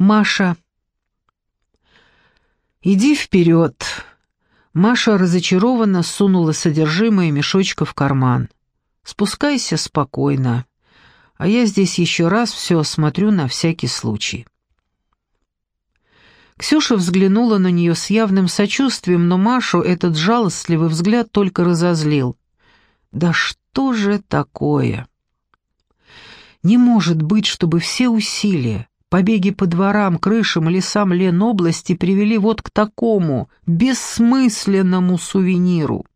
Маша. «Иди вперед!» Маша разочарованно сунула содержимое мешочка в карман. «Спускайся спокойно, а я здесь еще раз все осмотрю на всякий случай». Ксюша взглянула на нее с явным сочувствием, но Машу этот жалостливый взгляд только разозлил. «Да что же такое?» «Не может быть, чтобы все усилия, Побеги по дворам, крышам лесам Ленобласти привели вот к такому бессмысленному сувениру.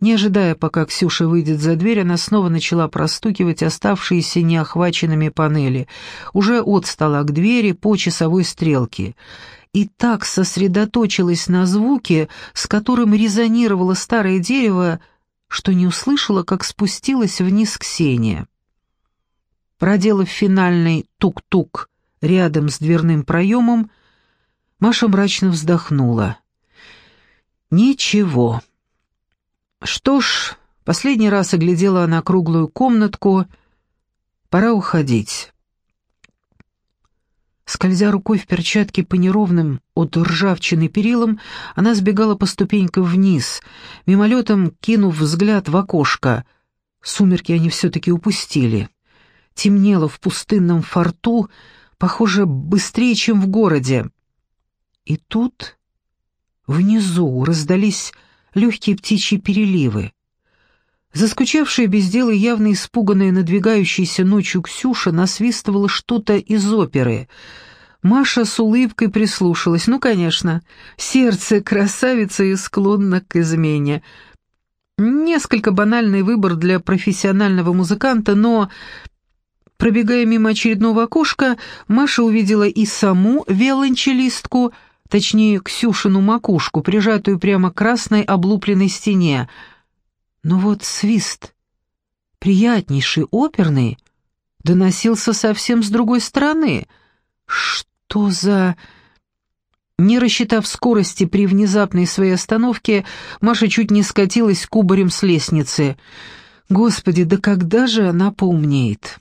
Не ожидая, пока Ксюша выйдет за дверь, она снова начала простукивать оставшиеся неохваченными панели. Уже отстала к двери по часовой стрелке. И так сосредоточилась на звуке, с которым резонировало старое дерево, что не услышала, как спустилась вниз Ксения. Проделав финальный тук-тук рядом с дверным проемом, Маша мрачно вздохнула. «Ничего». Что ж, последний раз оглядела она круглую комнатку. Пора уходить. Скользя рукой в перчатке по неровным от ржавчины перилам, она сбегала по ступенькам вниз, мимолетом кинув взгляд в окошко. Сумерки они все-таки упустили темнело в пустынном форту, похоже, быстрее, чем в городе. И тут внизу раздались легкие птичьи переливы. Заскучавшая без дела явно испуганная надвигающейся ночью Ксюша насвистывала что-то из оперы. Маша с улыбкой прислушалась. Ну, конечно, сердце красавицы и склонно к измене. Несколько банальный выбор для профессионального музыканта, но Пробегая мимо очередного окошка, Маша увидела и саму виолончелистку, точнее, Ксюшину макушку, прижатую прямо к красной облупленной стене. Но вот свист, приятнейший, оперный, доносился совсем с другой стороны. Что за... Не рассчитав скорости при внезапной своей остановке, Маша чуть не скатилась кубарем с лестницы. Господи, да когда же она поумнеет?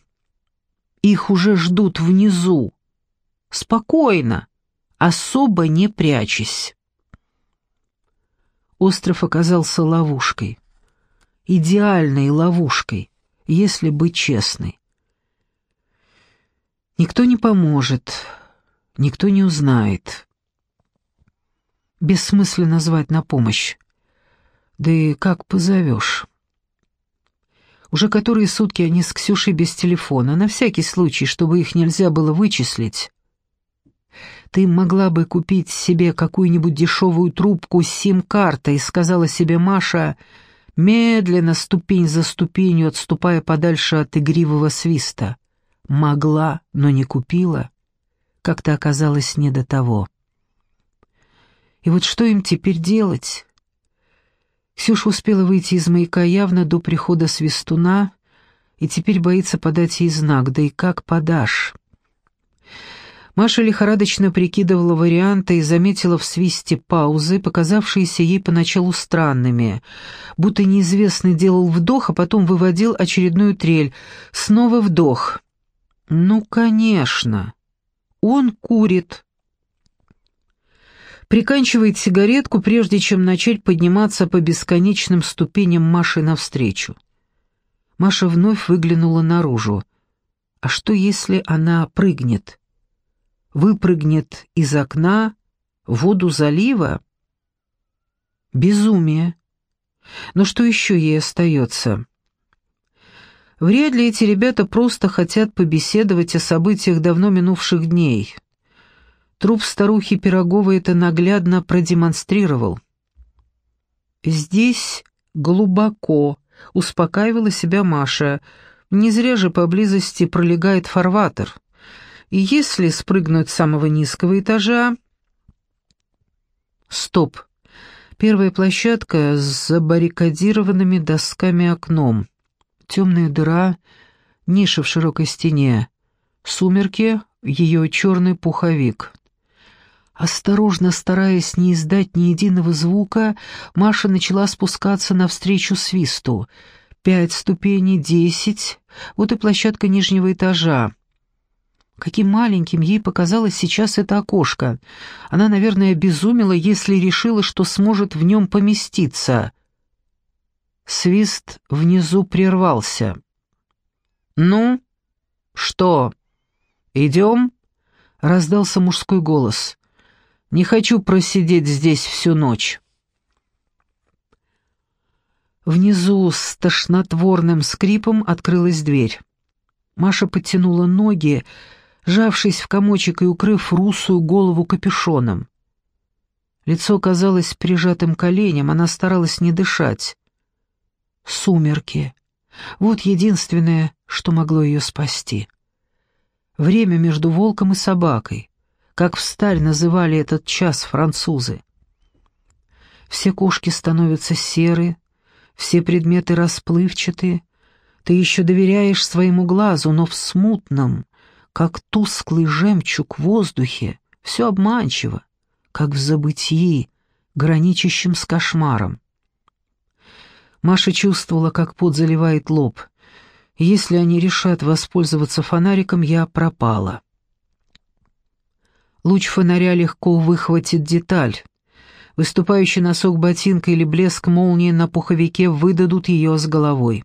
Их уже ждут внизу. Спокойно, особо не прячась. Остров оказался ловушкой. Идеальной ловушкой, если быть честной. Никто не поможет, никто не узнает. Бессмысленно звать на помощь. Да и как позовешь? Уже которые сутки они с Ксюшей без телефона, на всякий случай, чтобы их нельзя было вычислить. «Ты могла бы купить себе какую-нибудь дешевую трубку с сим-картой», — сказала себе Маша, медленно, ступень за ступенью, отступая подальше от игривого свиста. Могла, но не купила. Как-то оказалось не до того. И вот что им теперь делать? Ксюша успела выйти из маяка явно до прихода свистуна и теперь боится подать ей знак, да и как подашь? Маша лихорадочно прикидывала варианты и заметила в свисте паузы, показавшиеся ей поначалу странными, будто неизвестный делал вдох, а потом выводил очередную трель. Снова вдох. «Ну, конечно. Он курит» приканчивает сигаретку, прежде чем начать подниматься по бесконечным ступеням Маши навстречу. Маша вновь выглянула наружу. А что, если она прыгнет? Выпрыгнет из окна в воду залива? Безумие. Но что еще ей остается? Вряд ли эти ребята просто хотят побеседовать о событиях давно минувших дней. Труп старухи Пироговой это наглядно продемонстрировал. «Здесь глубоко», — успокаивала себя Маша. «Не зря же поблизости пролегает фарватер. И если спрыгнуть с самого низкого этажа...» «Стоп!» Первая площадка с забаррикадированными досками окном. Темная дыра, ниша в широкой стене. Сумерки, ее черный пуховик. Осторожно, стараясь не издать ни единого звука, Маша начала спускаться навстречу свисту. Пять ступеней, десять, вот и площадка нижнего этажа. Каким маленьким ей показалось сейчас это окошко. Она, наверное, обезумела, если решила, что сможет в нем поместиться. Свист внизу прервался. «Ну, что, идем?» — раздался мужской голос. «Не хочу просидеть здесь всю ночь». Внизу с тошнотворным скрипом открылась дверь. Маша подтянула ноги, жавшись в комочек и укрыв русую голову капюшоном. Лицо казалось прижатым коленям, она старалась не дышать. Сумерки. Вот единственное, что могло ее спасти. Время между волком и собакой. Как в сталь называли этот час французы. Все кошки становятся серые, все предметы расплывчатые. Ты еще доверяешь своему глазу, но в смутном, как тусклый жемчуг в воздухе, все обманчиво, как в забытии, граничащем с кошмаром. Маша чувствовала, как пот заливает лоб. Если они решат воспользоваться фонариком, я пропала. Луч фонаря легко выхватит деталь. Выступающий носок ботинка или блеск молнии на пуховике выдадут ее с головой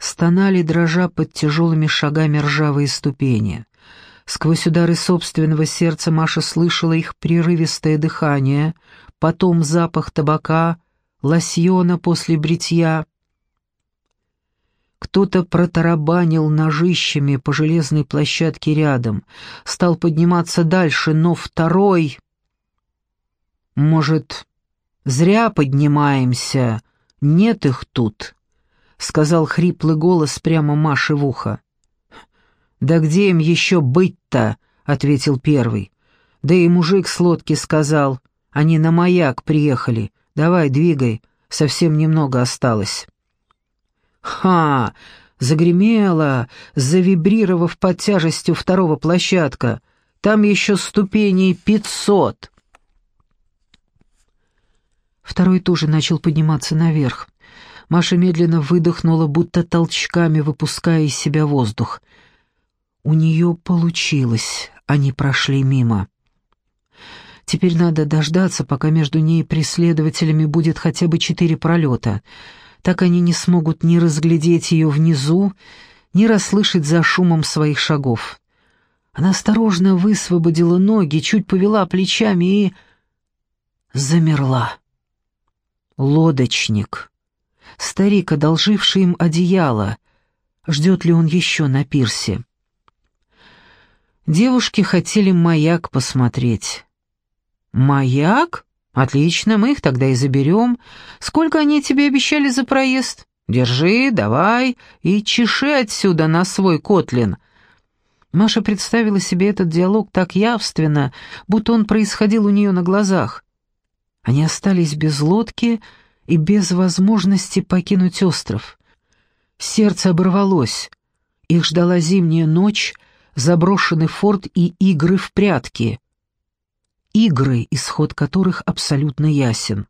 стонали, дрожа под тяжелыми шагами ржавые ступени. Сквозь удары собственного сердца Маша слышала их прерывистое дыхание, потом запах табака, лосьона после бритья. Кто-то протарабанил ножищами по железной площадке рядом, стал подниматься дальше, но второй... Может, зря поднимаемся, нет их тут сказал хриплый голос прямо Маше в ухо. «Да где им еще быть-то?» — ответил первый. «Да и мужик с лодки сказал. Они на маяк приехали. Давай, двигай, совсем немного осталось». «Ха!» — загремело, завибрировав под тяжестью второго площадка. «Там еще ступеней пятьсот!» Второй тоже начал подниматься наверх. Маша медленно выдохнула, будто толчками выпуская из себя воздух. У нее получилось, они прошли мимо. Теперь надо дождаться, пока между ней и преследователями будет хотя бы четыре пролета. Так они не смогут ни разглядеть ее внизу, ни расслышать за шумом своих шагов. Она осторожно высвободила ноги, чуть повела плечами и... замерла. Лодочник старик, одолживший им одеяло. Ждет ли он еще на пирсе? Девушки хотели маяк посмотреть. «Маяк? Отлично, мы их тогда и заберем. Сколько они тебе обещали за проезд? Держи, давай и чеши отсюда на свой котлин». Маша представила себе этот диалог так явственно, будто он происходил у нее на глазах. Они остались без лодки, и без возможности покинуть остров. Сердце оборвалось. Их ждала зимняя ночь, заброшенный форт и игры в прятки. Игры, исход которых абсолютно ясен.